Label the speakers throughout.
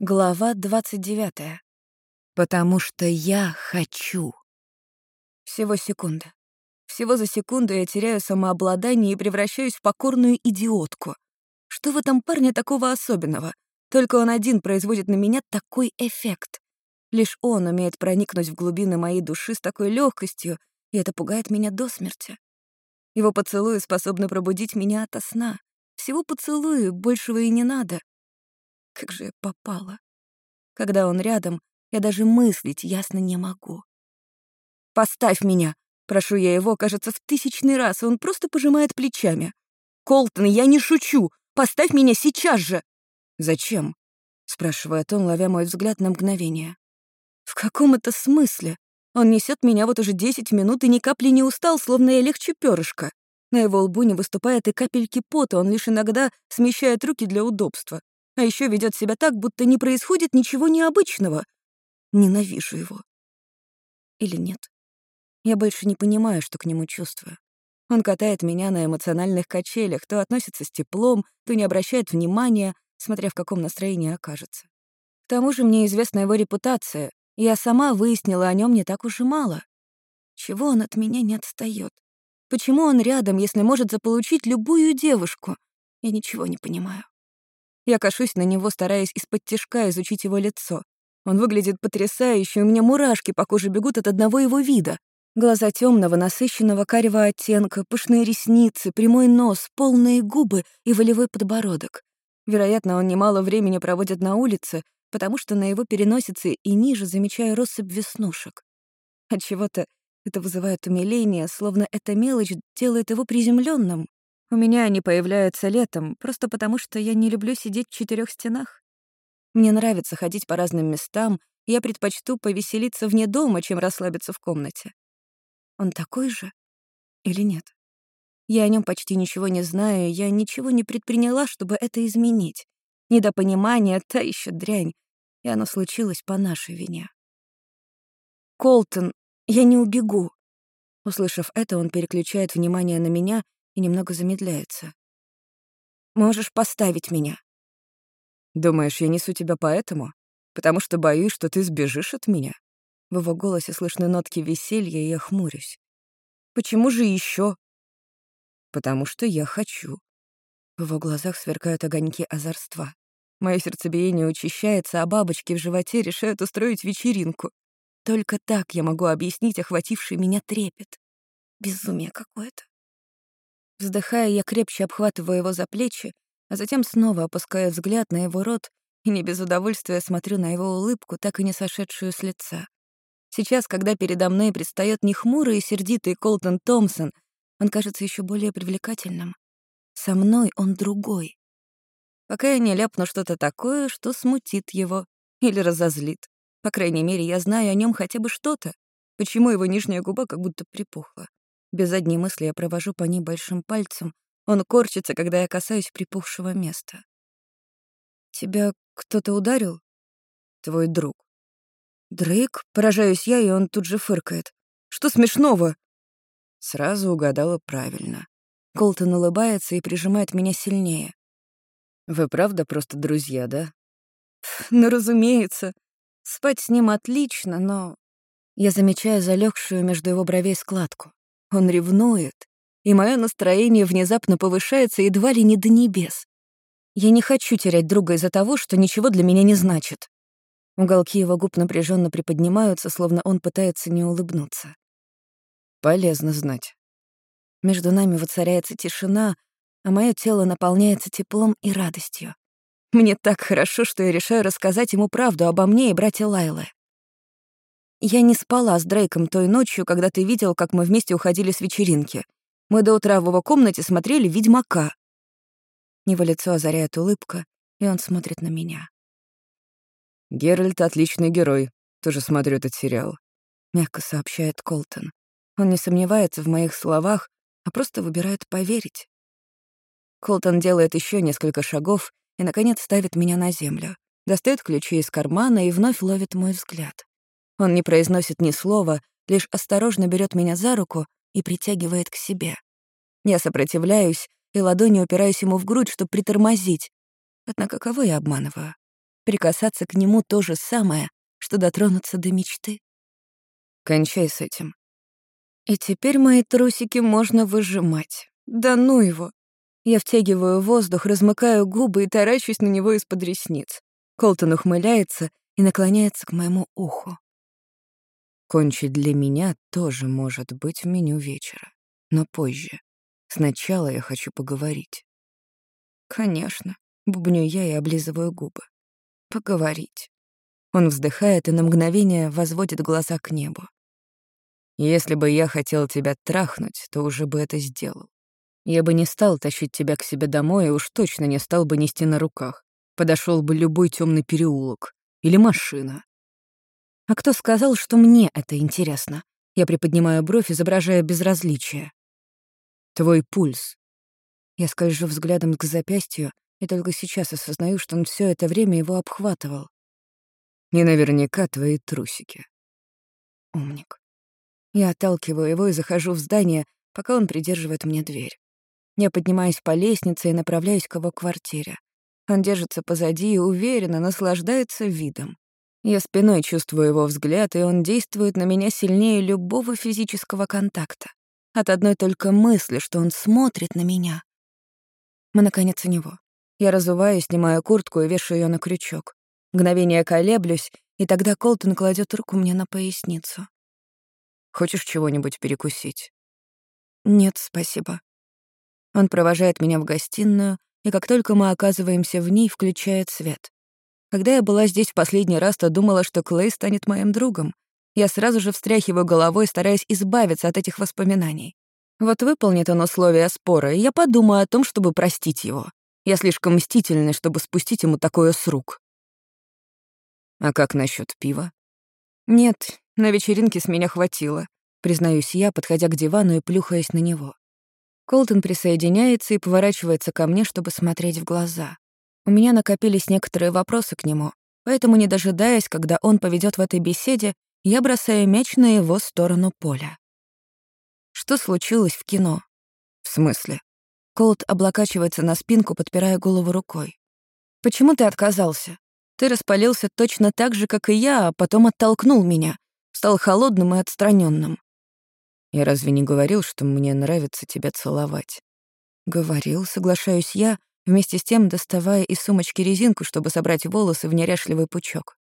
Speaker 1: Глава 29. Потому что я хочу. Всего секунда. Всего за секунду я теряю самообладание и превращаюсь в покорную идиотку. Что в этом парне такого особенного? Только он один производит на меня такой эффект. Лишь он умеет проникнуть в глубины моей души с такой легкостью, и это пугает меня до смерти. Его поцелуи способны пробудить меня ото сна. Всего поцелуи, большего и не надо. Как же я попала. Когда он рядом, я даже мыслить ясно не могу. «Поставь меня!» Прошу я его, кажется, в тысячный раз, и он просто пожимает плечами. «Колтон, я не шучу! Поставь меня сейчас же!» «Зачем?» — спрашивает он, ловя мой взгляд на мгновение. «В каком это смысле? Он несет меня вот уже десять минут и ни капли не устал, словно я легче перышка. На его лбу не выступает и капельки пота, он лишь иногда смещает руки для удобства. А еще ведет себя так, будто не происходит ничего необычного. Ненавижу его. Или нет? Я больше не понимаю, что к нему чувствую. Он катает меня на эмоциональных качелях, то относится с теплом, то не обращает внимания, смотря в каком настроении окажется. К тому же мне известна его репутация, и я сама выяснила о нем не так уж и мало. Чего он от меня не отстает? Почему он рядом, если может заполучить любую девушку? Я ничего не понимаю. Я кашусь на него, стараясь из-под тишка изучить его лицо. Он выглядит потрясающе, у меня мурашки по коже бегут от одного его вида. Глаза темного, насыщенного карего оттенка, пышные ресницы, прямой нос, полные губы и волевой подбородок. Вероятно, он немало времени проводит на улице, потому что на его переносице и ниже замечаю россыпь веснушек. Отчего-то это вызывает умиление, словно эта мелочь делает его приземленным. У меня они появляются летом, просто потому что я не люблю сидеть в четырех стенах. Мне нравится ходить по разным местам, и я предпочту повеселиться вне дома, чем расслабиться в комнате. Он такой же или нет? Я о нем почти ничего не знаю, я ничего не предприняла, чтобы это изменить. Недопонимание — та еще дрянь, и оно случилось по нашей вине. «Колтон, я не убегу». Услышав это, он переключает внимание на меня и немного замедляется. «Можешь поставить меня».
Speaker 2: «Думаешь, я несу тебя поэтому? Потому что боюсь, что ты сбежишь от меня?» В его голосе слышны нотки веселья, и я хмурюсь.
Speaker 1: «Почему же еще?
Speaker 2: «Потому что я хочу».
Speaker 1: В его глазах сверкают огоньки озорства. Мое сердцебиение учащается, а бабочки в животе решают устроить вечеринку. Только так я могу объяснить охвативший меня трепет. Безумие какое-то. Вздыхая, я крепче обхватываю его за плечи, а затем снова опускаю взгляд на его рот и не без удовольствия смотрю на его улыбку, так и не сошедшую с лица. Сейчас, когда передо мной предстает не хмурый и сердитый Колтон Томпсон, он кажется еще более привлекательным. Со мной он другой. Пока я не ляпну что-то такое, что смутит его или разозлит. По крайней мере, я знаю о нем хотя бы что-то. Почему его нижняя губа как будто припухла? Без одной мысли я провожу по ней большим пальцем. Он корчится, когда я касаюсь припухшего места. «Тебя кто-то ударил?»
Speaker 2: «Твой друг».
Speaker 1: «Дрейк?» — поражаюсь я, и он тут же фыркает. «Что смешного?»
Speaker 2: Сразу угадала правильно.
Speaker 1: Колтон улыбается и прижимает меня сильнее.
Speaker 2: «Вы правда просто друзья, да?»
Speaker 1: «Ну, разумеется. Спать с ним отлично, но...» Я замечаю залегшую между его бровей складку. Он ревнует, и мое настроение внезапно повышается едва ли не до небес. Я не хочу терять друга из-за того, что ничего для меня не значит. Уголки его губ напряженно приподнимаются, словно он пытается не улыбнуться.
Speaker 2: Полезно знать.
Speaker 1: Между нами воцаряется тишина, а мое тело наполняется теплом и радостью. Мне так хорошо, что я решаю рассказать ему правду обо мне и брате Лайлы. Я не спала с Дрейком той ночью, когда ты видел, как мы вместе уходили с вечеринки. Мы до утра в его комнате смотрели «Ведьмака». Его лицо озаряет улыбка, и он смотрит на меня.
Speaker 2: «Геральт — отличный герой. Тоже смотрю этот сериал», —
Speaker 1: мягко сообщает Колтон. Он не сомневается в моих словах, а просто выбирает поверить. Колтон делает еще несколько шагов и, наконец, ставит меня на землю, достает ключи из кармана и вновь ловит мой взгляд. Он не произносит ни слова, лишь осторожно берет меня за руку и притягивает к себе. Я сопротивляюсь и ладонью упираюсь ему в грудь, чтобы притормозить. Однако кого я обманываю? прикасаться к нему то же самое, что дотронуться до мечты.
Speaker 2: Кончай с этим.
Speaker 1: И теперь мои трусики можно выжимать. Да ну его. Я втягиваю воздух, размыкаю губы и таращусь на него из-под ресниц. Колтон ухмыляется и наклоняется к моему уху.
Speaker 2: Кончить для меня тоже может быть в меню вечера, но позже. Сначала я хочу поговорить.
Speaker 1: Конечно, бубню я и облизываю губы. Поговорить.
Speaker 2: Он вздыхает и на мгновение возводит глаза к небу. Если бы я хотел тебя трахнуть, то уже бы это сделал. Я бы не стал тащить тебя к себе домой и уж точно не стал бы нести на руках. Подошел бы любой темный переулок или машина.
Speaker 1: А кто сказал, что мне это интересно? Я приподнимаю бровь, изображая безразличие.
Speaker 2: Твой пульс.
Speaker 1: Я скольжу взглядом к запястью и только сейчас осознаю, что он все это время его обхватывал.
Speaker 2: И наверняка твои трусики.
Speaker 1: Умник. Я отталкиваю его и захожу в здание, пока он придерживает мне дверь. Я поднимаюсь по лестнице и направляюсь к его квартире. Он держится позади и уверенно наслаждается видом. Я спиной чувствую его взгляд, и он действует на меня сильнее любого физического контакта. От одной только мысли, что он смотрит на меня. Мы, наконец, у него. Я разуваю, снимаю куртку и вешаю ее на крючок. Мгновение колеблюсь, и тогда Колтон кладет руку мне на поясницу.
Speaker 2: «Хочешь чего-нибудь перекусить?»
Speaker 1: «Нет, спасибо». Он провожает меня в гостиную, и как только мы оказываемся в ней, включает свет. Когда я была здесь в последний раз, то думала, что Клей станет моим другом. Я сразу же встряхиваю головой, стараясь избавиться от этих воспоминаний. Вот выполнит он условия спора, и я подумаю о том, чтобы простить его. Я слишком мстительный, чтобы спустить ему такое с рук.
Speaker 2: А как насчет пива?
Speaker 1: Нет, на вечеринке с меня хватило, признаюсь я, подходя к дивану и плюхаясь на него. Колтон присоединяется и поворачивается ко мне, чтобы смотреть в глаза. У меня накопились некоторые вопросы к нему, поэтому, не дожидаясь, когда он поведет в этой беседе, я бросаю мяч на его сторону поля. Что случилось в кино?
Speaker 2: В смысле?
Speaker 1: Колт облокачивается на спинку, подпирая голову рукой. Почему ты отказался? Ты распалился точно так же, как и я, а потом оттолкнул меня. Стал холодным и отстраненным.
Speaker 2: Я разве не говорил, что мне нравится тебя целовать?
Speaker 1: Говорил, соглашаюсь я, вместе с тем доставая из сумочки резинку, чтобы собрать волосы в неряшливый пучок.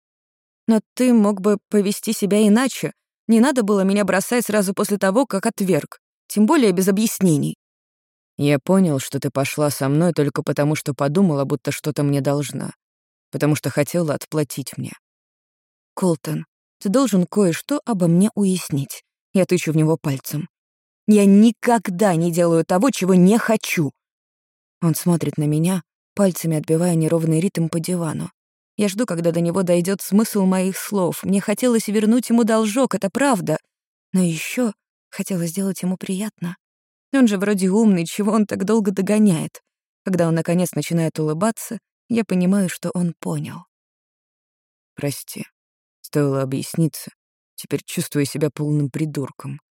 Speaker 1: «Но ты мог бы повести себя иначе. Не надо было меня бросать сразу после того, как отверг. Тем более без объяснений».
Speaker 2: «Я понял, что ты пошла со мной только потому, что подумала, будто что-то мне должна. Потому что хотела отплатить мне».
Speaker 1: «Колтон, ты должен кое-что обо мне уяснить». Я тычу в него пальцем. «Я никогда не делаю того, чего не хочу. Он смотрит на меня, пальцами отбивая неровный ритм по дивану. Я жду, когда до него дойдет смысл моих слов. Мне хотелось вернуть ему должок, это правда. Но еще хотелось сделать ему приятно. Он же вроде умный, чего он так долго догоняет? Когда он, наконец, начинает улыбаться, я понимаю, что он понял.
Speaker 2: Прости. Стоило объясниться. Теперь чувствую себя полным придурком.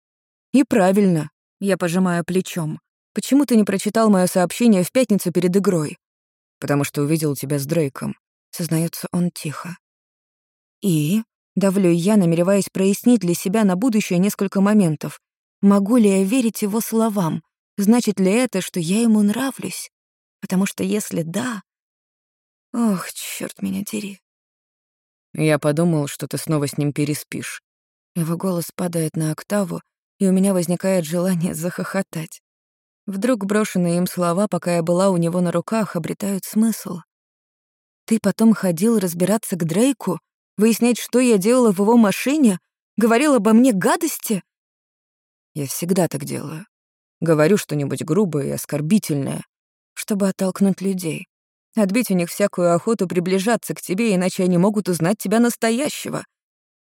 Speaker 1: И правильно. Я пожимаю плечом. Почему ты не прочитал мое сообщение в пятницу перед игрой?
Speaker 2: Потому что увидел тебя с Дрейком. Сознается он тихо.
Speaker 1: И давлю я, намереваясь прояснить для себя на будущее несколько моментов. Могу ли я верить его словам? Значит ли это, что я ему нравлюсь? Потому что если да... Ох, черт меня дери.
Speaker 2: Я подумал, что ты снова с ним переспишь.
Speaker 1: Его голос падает на октаву, и у меня возникает желание захохотать. Вдруг брошенные им слова, пока я была у него на руках, обретают смысл. «Ты потом ходил разбираться к Дрейку? Выяснять, что я делала в его машине? Говорил обо мне гадости?»
Speaker 2: «Я всегда так делаю. Говорю что-нибудь грубое и оскорбительное,
Speaker 1: чтобы оттолкнуть людей. Отбить у них всякую охоту приближаться к тебе, иначе они могут узнать тебя настоящего».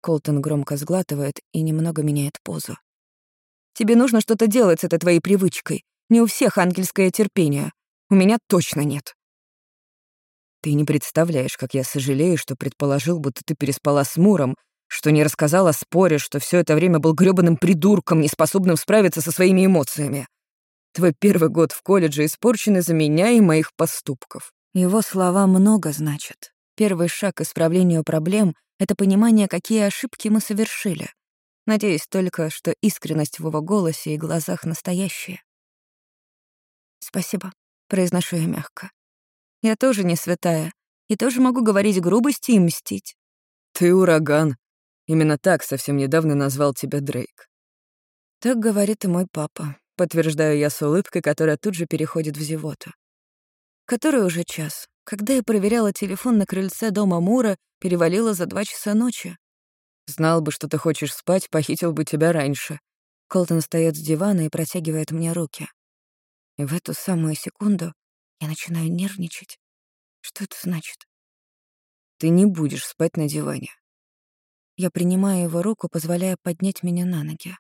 Speaker 2: Колтон громко сглатывает и немного меняет позу.
Speaker 1: «Тебе нужно что-то делать с этой твоей привычкой. Не у всех ангельское терпение. У меня точно нет.
Speaker 2: Ты не представляешь, как я сожалею, что предположил, будто ты переспала с Муром, что не рассказал о споре, что все это время был грёбаным придурком, неспособным справиться со своими эмоциями. Твой первый год в колледже испорчен из-за меня и моих поступков.
Speaker 1: Его слова много значат. Первый шаг к исправлению проблем — это понимание, какие ошибки мы совершили. Надеюсь только, что искренность в его голосе и глазах настоящая. «Спасибо», — произношу я мягко. «Я тоже не святая, и тоже могу говорить грубости и мстить».
Speaker 2: «Ты ураган», Именно так совсем недавно назвал тебя Дрейк.
Speaker 1: Так говорит и мой папа, подтверждаю я с улыбкой, которая тут же переходит в зевоту. Который уже час. Когда я проверяла телефон на крыльце дома Мура, перевалило за два часа ночи.
Speaker 2: Знал бы, что ты хочешь спать, похитил бы тебя раньше.
Speaker 1: Колтон встаёт с дивана и протягивает мне руки. И в эту самую секунду я начинаю нервничать. Что это значит?
Speaker 2: Ты не будешь спать на диване.
Speaker 1: Я принимаю его руку, позволяя поднять меня на ноги.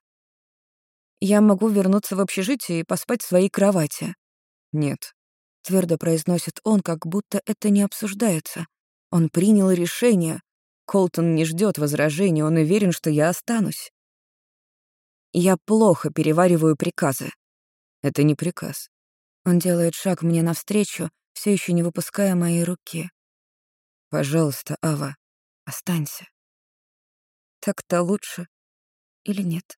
Speaker 1: «Я могу вернуться в общежитие и поспать в своей кровати».
Speaker 2: «Нет», —
Speaker 1: твердо произносит он, как будто это не обсуждается. Он принял решение. Колтон не ждет возражений, он уверен, что я останусь. Я плохо перевариваю приказы.
Speaker 2: Это не приказ.
Speaker 1: Он делает шаг мне навстречу, все еще не выпуская моей руки.
Speaker 2: Пожалуйста, Ава,
Speaker 1: останься. Так-то лучше. Или нет?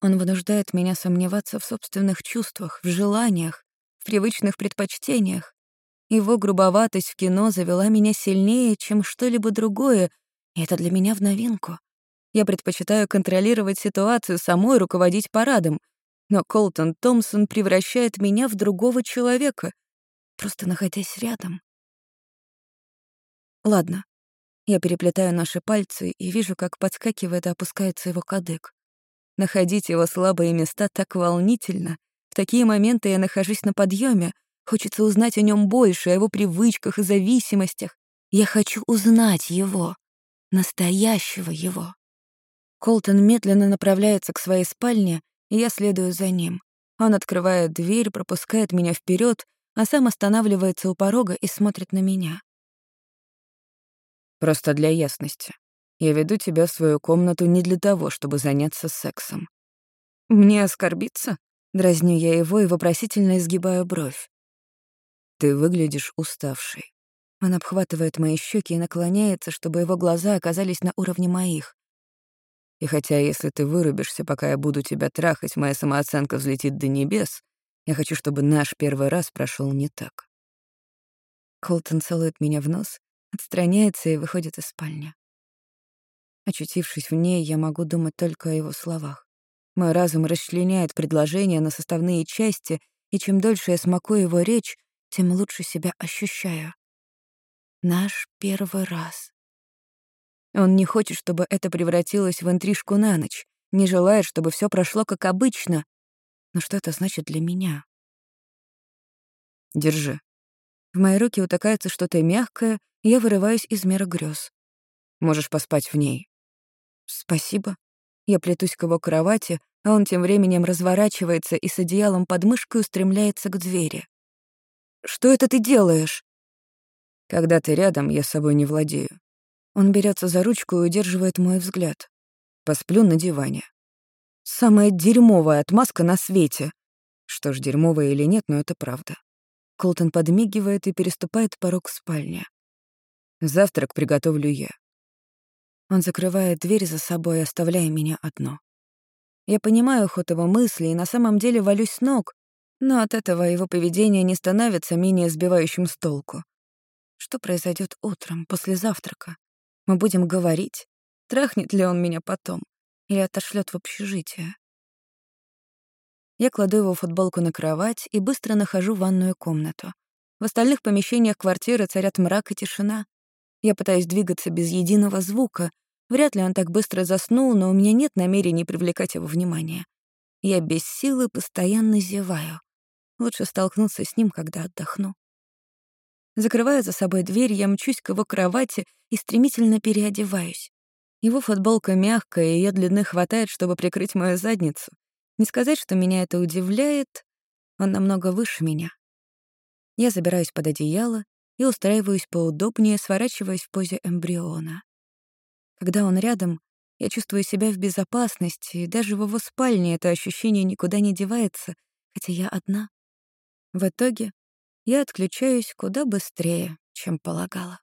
Speaker 1: Он вынуждает меня сомневаться в собственных чувствах, в желаниях, в привычных предпочтениях. Его грубоватость в кино завела меня сильнее, чем что-либо другое, и это для меня в новинку. Я предпочитаю контролировать ситуацию, самой руководить парадом, но Колтон Томпсон превращает меня в другого человека, просто находясь рядом. Ладно, я переплетаю наши пальцы и вижу, как подскакивает и опускается его кадык. Находить его слабые места так волнительно. В такие моменты я нахожусь на подъеме. Хочется узнать о нем больше, о его привычках и зависимостях. Я хочу узнать его. Настоящего его. Колтон медленно направляется к своей спальне, я следую за ним. Он открывает дверь, пропускает меня вперед, а сам останавливается у порога и смотрит на меня.
Speaker 2: Просто для ясности. Я веду тебя в свою комнату не для того, чтобы заняться сексом.
Speaker 1: Мне оскорбиться? Дразню я его и вопросительно изгибаю бровь.
Speaker 2: Ты выглядишь уставшей.
Speaker 1: Он обхватывает мои щеки и наклоняется, чтобы его глаза оказались на уровне моих.
Speaker 2: И хотя если ты вырубишься, пока я буду тебя трахать, моя самооценка взлетит до небес, я хочу, чтобы наш первый раз прошел не так.
Speaker 1: Колтон целует меня в нос, отстраняется и выходит из спальни. Очутившись в ней, я могу думать только о его словах. Мой разум расчленяет предложения на составные части, и чем дольше я смакую его речь, тем лучше себя ощущаю. Наш первый раз. Он не хочет, чтобы это превратилось в интрижку на ночь, не желает, чтобы все прошло как обычно. Но что это значит для меня?
Speaker 2: Держи.
Speaker 1: В мои руки утыкается что-то мягкое, я вырываюсь из мира грез.
Speaker 2: Можешь поспать в ней.
Speaker 1: Спасибо. Я плетусь к его кровати, а он тем временем разворачивается и с одеялом под мышкой устремляется к двери. «Что это ты делаешь?»
Speaker 2: «Когда ты рядом, я собой не владею».
Speaker 1: Он берется за ручку и удерживает мой взгляд.
Speaker 2: Посплю на диване.
Speaker 1: Самая дерьмовая отмазка на свете.
Speaker 2: Что ж, дерьмовая или нет, но это правда.
Speaker 1: Колтон подмигивает и переступает порог спальни.
Speaker 2: Завтрак приготовлю я.
Speaker 1: Он закрывает дверь за собой, оставляя меня одно. Я понимаю ход его мыслей и на самом деле валюсь с ног, но от этого его поведение не становится менее сбивающим с толку. Что произойдет утром, после завтрака? Мы будем говорить, трахнет ли он меня потом или отошлет в общежитие. Я кладу его футболку на кровать и быстро нахожу ванную комнату. В остальных помещениях квартиры царят мрак и тишина. Я пытаюсь двигаться без единого звука. Вряд ли он так быстро заснул, но у меня нет намерения привлекать его внимание. Я без силы постоянно зеваю. Лучше столкнуться с ним, когда отдохну. Закрывая за собой дверь, я мчусь к его кровати и стремительно переодеваюсь. Его футболка мягкая, и ее длины хватает, чтобы прикрыть мою задницу. Не сказать, что меня это удивляет, он намного выше меня. Я забираюсь под одеяло и устраиваюсь поудобнее, сворачиваясь в позе эмбриона. Когда он рядом, я чувствую себя в безопасности, и даже в его спальне это ощущение никуда не девается, хотя я одна. В итоге я отключаюсь куда быстрее, чем полагала.